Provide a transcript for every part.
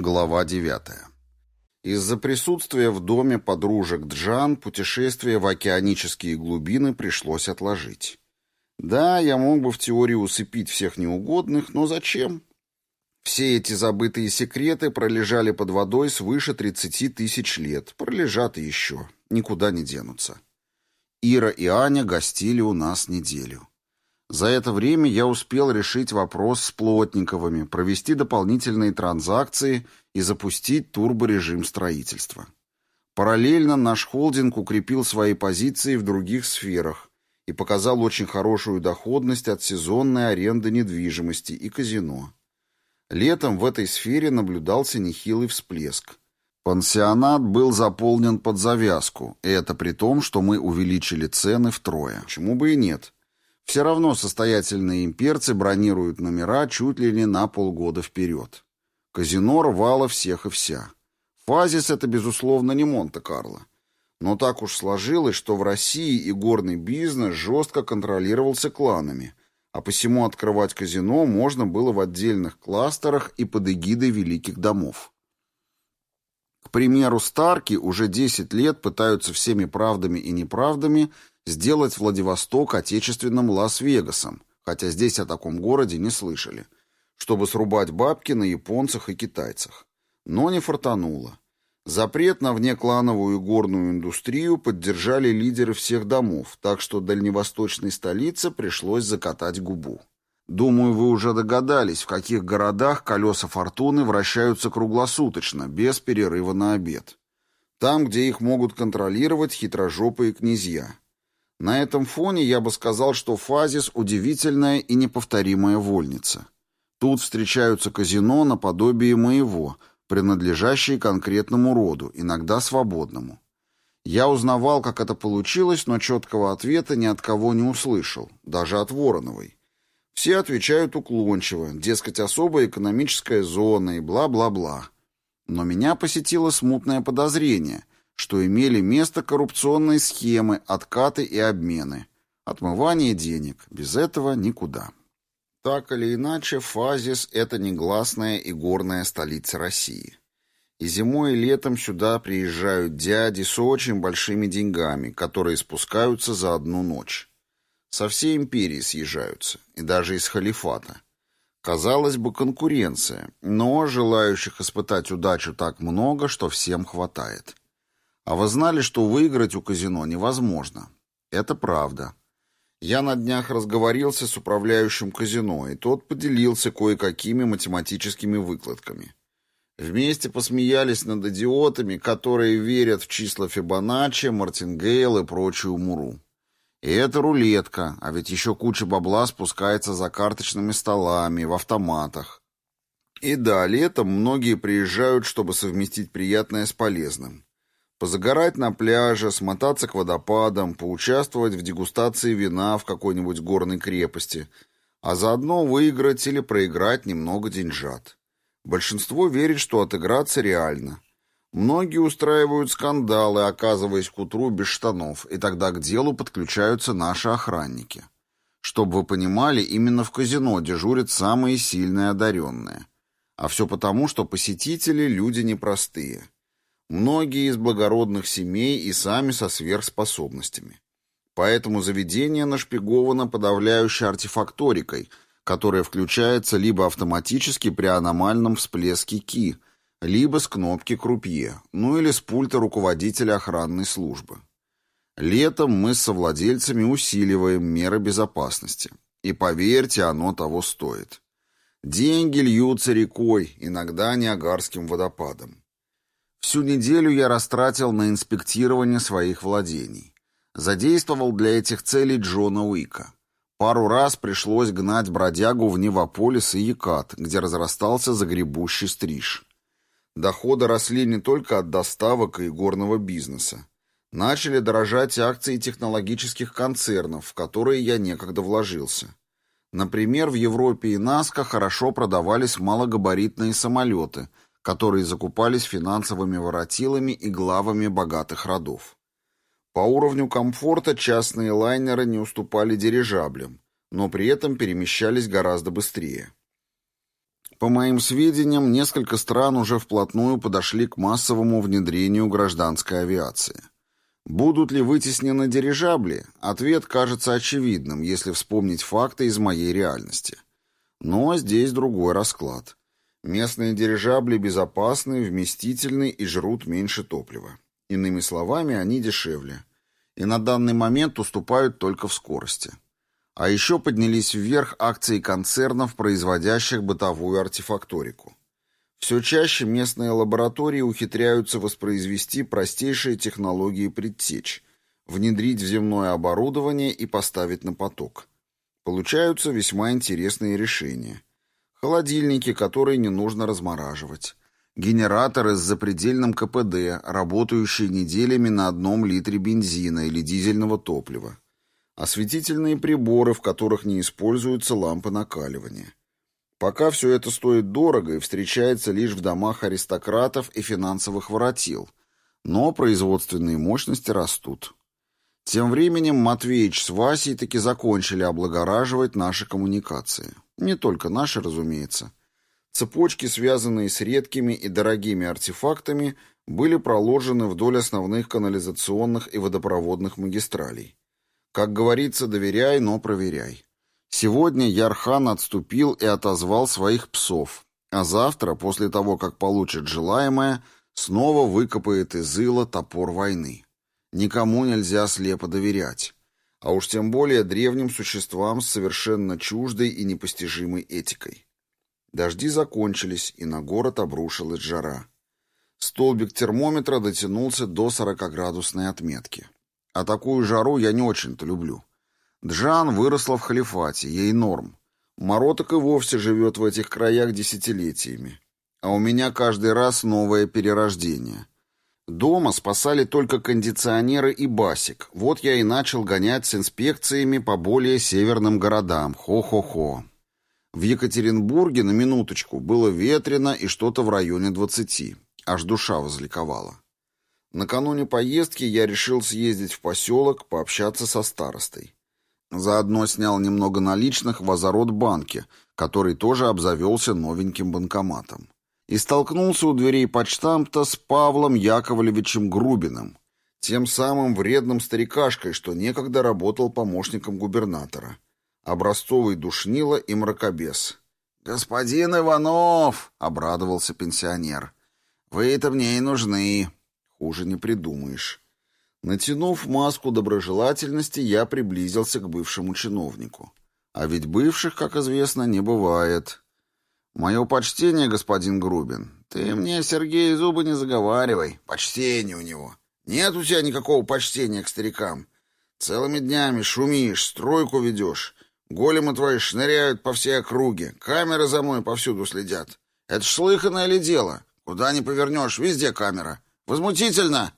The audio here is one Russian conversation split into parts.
Глава 9. Из-за присутствия в доме подружек Джан путешествие в океанические глубины пришлось отложить. Да, я мог бы в теории усыпить всех неугодных, но зачем? Все эти забытые секреты пролежали под водой свыше 30 тысяч лет. Пролежат и еще. Никуда не денутся. Ира и Аня гостили у нас неделю. За это время я успел решить вопрос с Плотниковыми, провести дополнительные транзакции и запустить турборежим строительства. Параллельно наш холдинг укрепил свои позиции в других сферах и показал очень хорошую доходность от сезонной аренды недвижимости и казино. Летом в этой сфере наблюдался нехилый всплеск. Пансионат был заполнен под завязку, и это при том, что мы увеличили цены втрое. Почему бы и нет? Все равно состоятельные имперцы бронируют номера чуть ли не на полгода вперед. Казино рвало всех и вся. Фазис — это, безусловно, не Монте-Карло. Но так уж сложилось, что в России и горный бизнес жестко контролировался кланами, а посему открывать казино можно было в отдельных кластерах и под эгидой великих домов. К примеру, Старки уже 10 лет пытаются всеми правдами и неправдами сделать Владивосток отечественным Лас-Вегасом, хотя здесь о таком городе не слышали, чтобы срубать бабки на японцах и китайцах. Но не фартануло. Запрет на внеклановую горную индустрию поддержали лидеры всех домов, так что дальневосточной столице пришлось закатать губу. Думаю, вы уже догадались, в каких городах колеса фортуны вращаются круглосуточно, без перерыва на обед. Там, где их могут контролировать хитрожопые князья. На этом фоне я бы сказал, что Фазис – удивительная и неповторимая вольница. Тут встречаются казино наподобие моего, принадлежащие конкретному роду, иногда свободному. Я узнавал, как это получилось, но четкого ответа ни от кого не услышал, даже от Вороновой. Все отвечают уклончиво, дескать, особая экономическая зона и бла-бла-бла. Но меня посетило смутное подозрение, что имели место коррупционные схемы, откаты и обмены. Отмывание денег. Без этого никуда. Так или иначе, Фазис – это негласная и горная столица России. И зимой и летом сюда приезжают дяди с очень большими деньгами, которые спускаются за одну ночь. Со всей империи съезжаются, и даже из халифата. Казалось бы, конкуренция, но желающих испытать удачу так много, что всем хватает. А вы знали, что выиграть у казино невозможно? Это правда. Я на днях разговорился с управляющим казино, и тот поделился кое-какими математическими выкладками. Вместе посмеялись над идиотами, которые верят в числа Фибоначчи, Мартингейл и прочую муру. И это рулетка, а ведь еще куча бабла спускается за карточными столами, в автоматах. И да, летом многие приезжают, чтобы совместить приятное с полезным. Позагорать на пляже, смотаться к водопадам, поучаствовать в дегустации вина в какой-нибудь горной крепости, а заодно выиграть или проиграть немного деньжат. Большинство верит, что отыграться реально. Многие устраивают скандалы, оказываясь к утру без штанов, и тогда к делу подключаются наши охранники. Чтобы вы понимали, именно в казино дежурят самые сильные одаренные. А все потому, что посетители – люди непростые. Многие из благородных семей и сами со сверхспособностями. Поэтому заведение нашпиговано подавляющей артефакторикой, которая включается либо автоматически при аномальном всплеске ки, либо с кнопки крупье, ну или с пульта руководителя охранной службы. Летом мы с совладельцами усиливаем меры безопасности. И поверьте, оно того стоит. Деньги льются рекой, иногда Ниагарским водопадом. Всю неделю я растратил на инспектирование своих владений. Задействовал для этих целей Джона Уика. Пару раз пришлось гнать бродягу в Невополис и Якат, где разрастался загребущий стриж. Доходы росли не только от доставок и горного бизнеса. Начали дорожать акции технологических концернов, в которые я некогда вложился. Например, в Европе и НАСКО хорошо продавались малогабаритные самолеты – которые закупались финансовыми воротилами и главами богатых родов. По уровню комфорта частные лайнеры не уступали дирижаблям, но при этом перемещались гораздо быстрее. По моим сведениям, несколько стран уже вплотную подошли к массовому внедрению гражданской авиации. Будут ли вытеснены дирижабли? Ответ кажется очевидным, если вспомнить факты из моей реальности. Но здесь другой расклад. Местные дирижабли безопасны, вместительны и жрут меньше топлива. Иными словами, они дешевле. И на данный момент уступают только в скорости. А еще поднялись вверх акции концернов, производящих бытовую артефакторику. Все чаще местные лаборатории ухитряются воспроизвести простейшие технологии предтеч, внедрить в земное оборудование и поставить на поток. Получаются весьма интересные решения. Холодильники, которые не нужно размораживать. Генераторы с запредельным КПД, работающие неделями на одном литре бензина или дизельного топлива. Осветительные приборы, в которых не используются лампы накаливания. Пока все это стоит дорого и встречается лишь в домах аристократов и финансовых воротил, но производственные мощности растут. Тем временем Матвеич с Васей таки закончили облагораживать наши коммуникации. Не только наши, разумеется. Цепочки, связанные с редкими и дорогими артефактами, были проложены вдоль основных канализационных и водопроводных магистралей. Как говорится, доверяй, но проверяй. Сегодня Ярхан отступил и отозвал своих псов, а завтра, после того, как получит желаемое, снова выкопает из ила топор войны. Никому нельзя слепо доверять, а уж тем более древним существам с совершенно чуждой и непостижимой этикой. Дожди закончились, и на город обрушилась жара. Столбик термометра дотянулся до 40-градусной отметки. А такую жару я не очень-то люблю. Джан выросла в халифате, ей норм. Мароток и вовсе живет в этих краях десятилетиями. А у меня каждый раз новое перерождение. Дома спасали только кондиционеры и басик. Вот я и начал гонять с инспекциями по более северным городам. Хо-хо-хо. В Екатеринбурге, на минуточку, было ветрено и что-то в районе двадцати. Аж душа возликовала. Накануне поездки я решил съездить в поселок, пообщаться со старостой. Заодно снял немного наличных в Азарот-банке, который тоже обзавелся новеньким банкоматом. И столкнулся у дверей почтамта с Павлом Яковлевичем Грубиным, тем самым вредным старикашкой, что некогда работал помощником губернатора. Образцовый душнило и мракобес. «Господин Иванов!» — обрадовался пенсионер. «Вы-то мне и нужны. Хуже не придумаешь». Натянув маску доброжелательности, я приблизился к бывшему чиновнику. А ведь бывших, как известно, не бывает. «Мое почтение, господин Грубин. Ты мне, Сергей, зубы не заговаривай. Почтение у него. Нет у тебя никакого почтения к старикам. Целыми днями шумишь, стройку ведешь. Големы твои шныряют по всей округе. Камеры за мной повсюду следят. Это ж слыханное ли дело? Куда ни повернешь, везде камера. Возмутительно!»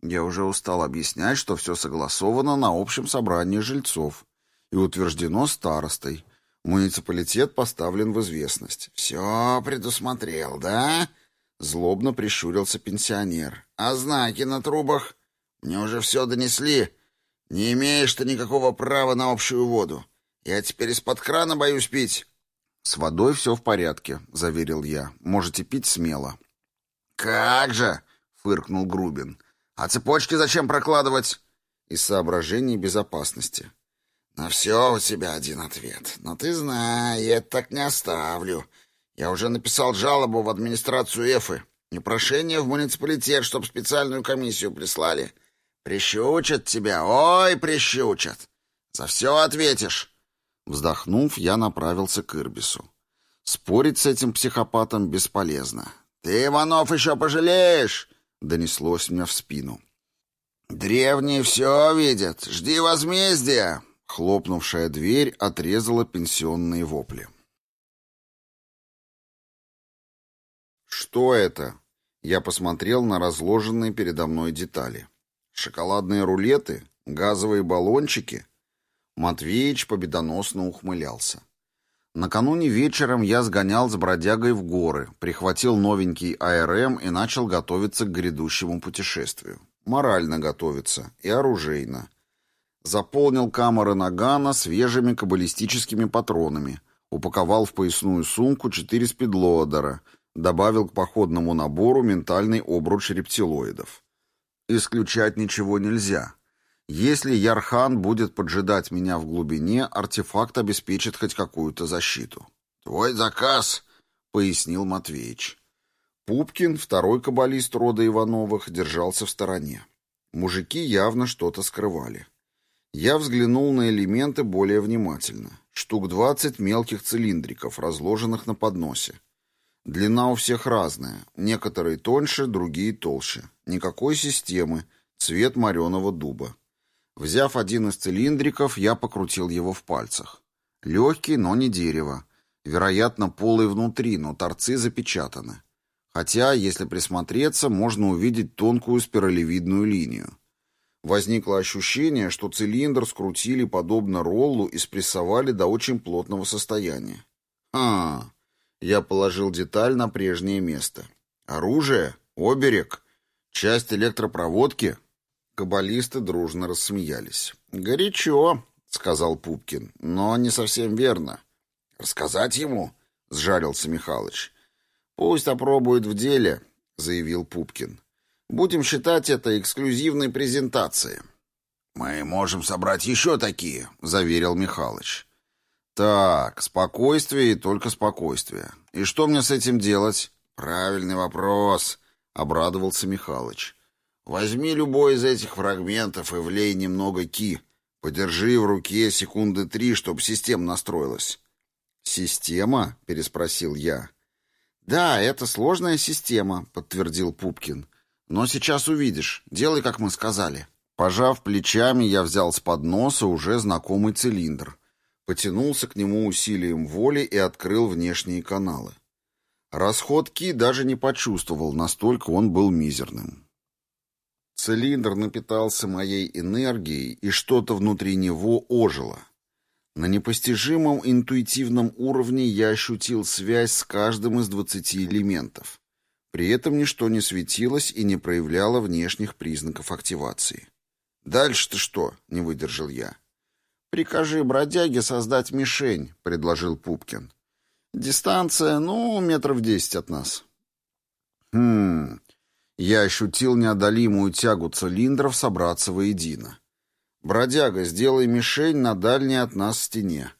Я уже устал объяснять, что все согласовано на общем собрании жильцов и утверждено старостой. Муниципалитет поставлен в известность. «Все предусмотрел, да?» Злобно прищурился пенсионер. «А знаки на трубах? Мне уже все донесли. Не имеешь ты никакого права на общую воду. Я теперь из-под крана боюсь пить». «С водой все в порядке», — заверил я. «Можете пить смело». «Как же!» — фыркнул Грубин. А цепочки зачем прокладывать? Из соображений безопасности. На все у тебя один ответ. Но ты знай, я это так не оставлю. Я уже написал жалобу в администрацию Эфы и прошение в муниципалитет, чтоб специальную комиссию прислали. Прищучат тебя, ой, прищучат. За все ответишь. Вздохнув, я направился к Ирбису. Спорить с этим психопатом бесполезно. «Ты, Иванов, еще пожалеешь!» — донеслось мне в спину. «Древние все видят. Жди возмездия!» Хлопнувшая дверь отрезала пенсионные вопли. «Что это?» Я посмотрел на разложенные передо мной детали. «Шоколадные рулеты? Газовые баллончики?» Матвеич победоносно ухмылялся. Накануне вечером я сгонял с бродягой в горы, прихватил новенький АРМ и начал готовиться к грядущему путешествию. Морально готовиться и оружейно. Заполнил камеры Нагана свежими каббалистическими патронами, упаковал в поясную сумку четыре спидлоадера, добавил к походному набору ментальный обруч рептилоидов. Исключать ничего нельзя. Если Ярхан будет поджидать меня в глубине, артефакт обеспечит хоть какую-то защиту. «Твой заказ», — пояснил Матвеич. Пупкин, второй каббалист рода Ивановых, держался в стороне. Мужики явно что-то скрывали. Я взглянул на элементы более внимательно. Штук двадцать мелких цилиндриков, разложенных на подносе. Длина у всех разная. Некоторые тоньше, другие толще. Никакой системы. Цвет мореного дуба. Взяв один из цилиндриков, я покрутил его в пальцах. Легкий, но не дерево. Вероятно, полый внутри, но торцы запечатаны. Хотя, если присмотреться, можно увидеть тонкую спиралевидную линию. Возникло ощущение, что цилиндр скрутили подобно роллу и спрессовали до очень плотного состояния. А, я положил деталь на прежнее место. Оружие? Оберег? Часть электропроводки? Каббалисты дружно рассмеялись. «Горячо», — сказал Пупкин, — «но не совсем верно». «Рассказать ему?» — сжалился Михалыч. «Пусть опробует в деле», — заявил Пупкин. «Будем считать это эксклюзивной презентацией». «Мы можем собрать еще такие», — заверил Михалыч. «Так, спокойствие и только спокойствие. И что мне с этим делать?» «Правильный вопрос», — обрадовался Михалыч. Возьми любой из этих фрагментов и влей немного ки. Подержи в руке секунды три, чтобы система настроилась. «Система?» — переспросил я. «Да, это сложная система», — подтвердил Пупкин. «Но сейчас увидишь. Делай, как мы сказали». Пожав плечами, я взял с подноса уже знакомый цилиндр, потянулся к нему усилием воли и открыл внешние каналы. Расход ки даже не почувствовал, настолько он был мизерным. Цилиндр напитался моей энергией, и что-то внутри него ожило. На непостижимом интуитивном уровне я ощутил связь с каждым из двадцати элементов. При этом ничто не светилось и не проявляло внешних признаков активации. «Дальше-то что?» — не выдержал я. «Прикажи бродяге создать мишень», — предложил Пупкин. «Дистанция, ну, метров десять от нас». «Хм, я ощутил неодолимую тягу цилиндров собраться воедино. «Бродяга, сделай мишень на дальней от нас стене».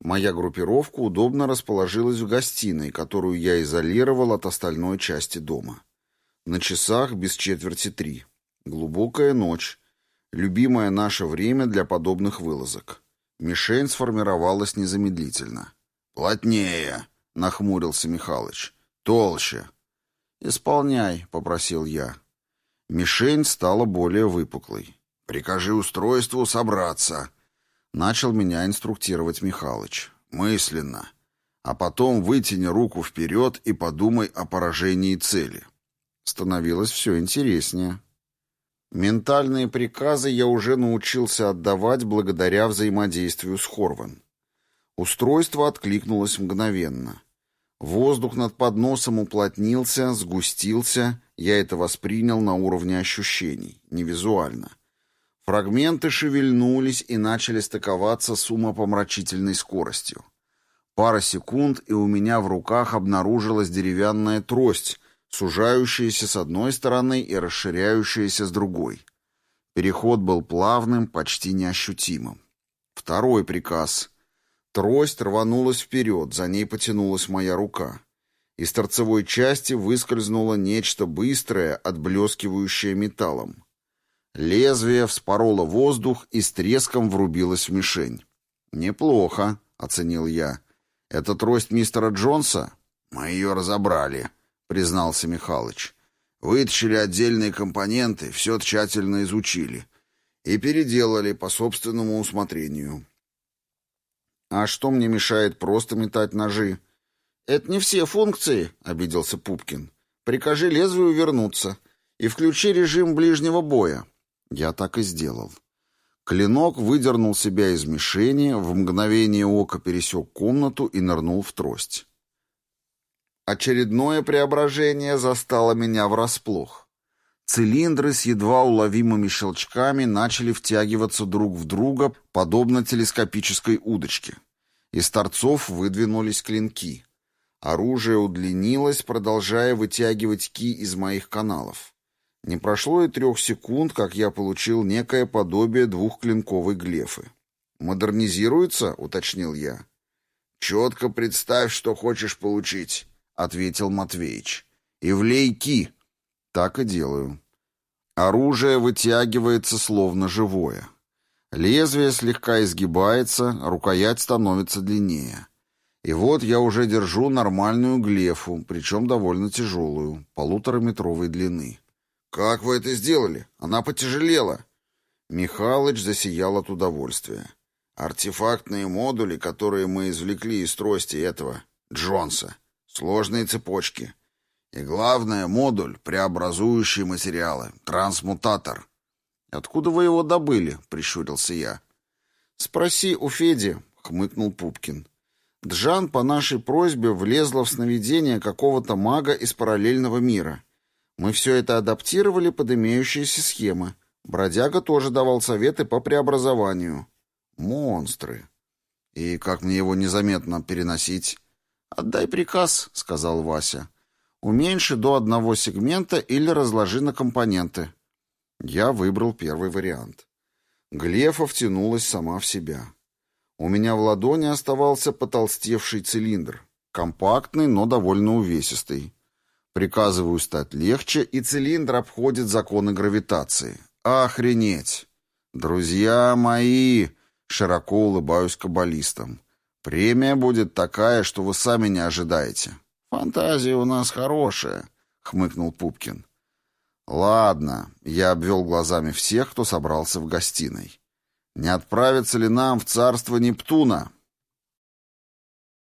Моя группировка удобно расположилась в гостиной, которую я изолировал от остальной части дома. На часах без четверти три. Глубокая ночь. Любимое наше время для подобных вылазок. Мишень сформировалась незамедлительно. «Плотнее», — нахмурился Михалыч. «Толще». «Исполняй», — попросил я. Мишень стала более выпуклой. «Прикажи устройству собраться», — начал меня инструктировать Михалыч. «Мысленно. А потом вытяни руку вперед и подумай о поражении цели». Становилось все интереснее. Ментальные приказы я уже научился отдавать благодаря взаимодействию с Хорван. Устройство откликнулось мгновенно. Воздух над подносом уплотнился, сгустился, я это воспринял на уровне ощущений, не визуально. Фрагменты шевельнулись и начали стыковаться с умопомрачительной скоростью. Пара секунд, и у меня в руках обнаружилась деревянная трость, сужающаяся с одной стороны и расширяющаяся с другой. Переход был плавным, почти неощутимым. Второй приказ. Трость рванулась вперед, за ней потянулась моя рука. Из торцевой части выскользнуло нечто быстрое, отблескивающее металлом. Лезвие вспороло воздух и с треском врубилось в мишень. «Неплохо», — оценил я. «Это трость мистера Джонса?» «Мы ее разобрали», — признался Михалыч. «Вытащили отдельные компоненты, все тщательно изучили. И переделали по собственному усмотрению. «А что мне мешает просто метать ножи?» «Это не все функции», — обиделся Пупкин. «Прикажи лезвию вернуться и включи режим ближнего боя». Я так и сделал. Клинок выдернул себя из мишени, в мгновение ока пересек комнату и нырнул в трость. Очередное преображение застало меня врасплох. Цилиндры с едва уловимыми щелчками начали втягиваться друг в друга, подобно телескопической удочке. Из торцов выдвинулись клинки. Оружие удлинилось, продолжая вытягивать ки из моих каналов. Не прошло и трех секунд, как я получил некое подобие двухклинковой глефы. «Модернизируется?» — уточнил я. «Четко представь, что хочешь получить», — ответил Матвеич. «И влей ки». Так и делаю. Оружие вытягивается словно живое. Лезвие слегка изгибается, рукоять становится длиннее. И вот я уже держу нормальную глефу, причем довольно тяжелую, полутораметровой длины. «Как вы это сделали? Она потяжелела». Михалыч засиял от удовольствия. «Артефактные модули, которые мы извлекли из трости этого Джонса. Сложные цепочки. И главное, модуль, преобразующий материалы. Трансмутатор». «Откуда вы его добыли?» — прищурился я. «Спроси у Феди», — хмыкнул Пупкин. Джан по нашей просьбе влезла в сновидение какого-то мага из параллельного мира. Мы все это адаптировали под имеющиеся схемы. Бродяга тоже давал советы по преобразованию. Монстры. И как мне его незаметно переносить? «Отдай приказ», — сказал Вася. «Уменьши до одного сегмента или разложи на компоненты». Я выбрал первый вариант. Глефа втянулась сама в себя. У меня в ладони оставался потолстевший цилиндр. Компактный, но довольно увесистый. Приказываю стать легче, и цилиндр обходит законы гравитации. Охренеть! Друзья мои! Широко улыбаюсь каббалистам. Премия будет такая, что вы сами не ожидаете. Фантазия у нас хорошая, хмыкнул Пупкин. Ладно, я обвел глазами всех, кто собрался в гостиной. Не отправиться ли нам в царство Нептуна?